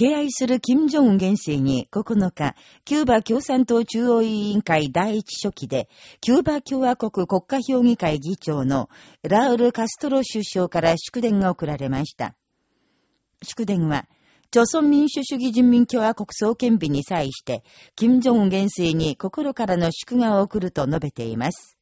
敬愛する金正恩元帥に9日、キューバ共産党中央委員会第一書記で、キューバ共和国国家評議会議長のラウル・カストロ首相から祝電が送られました。祝電は、朝鮮民主主義人民共和国総建日に際して、金正恩元帥に心からの祝賀を送ると述べています。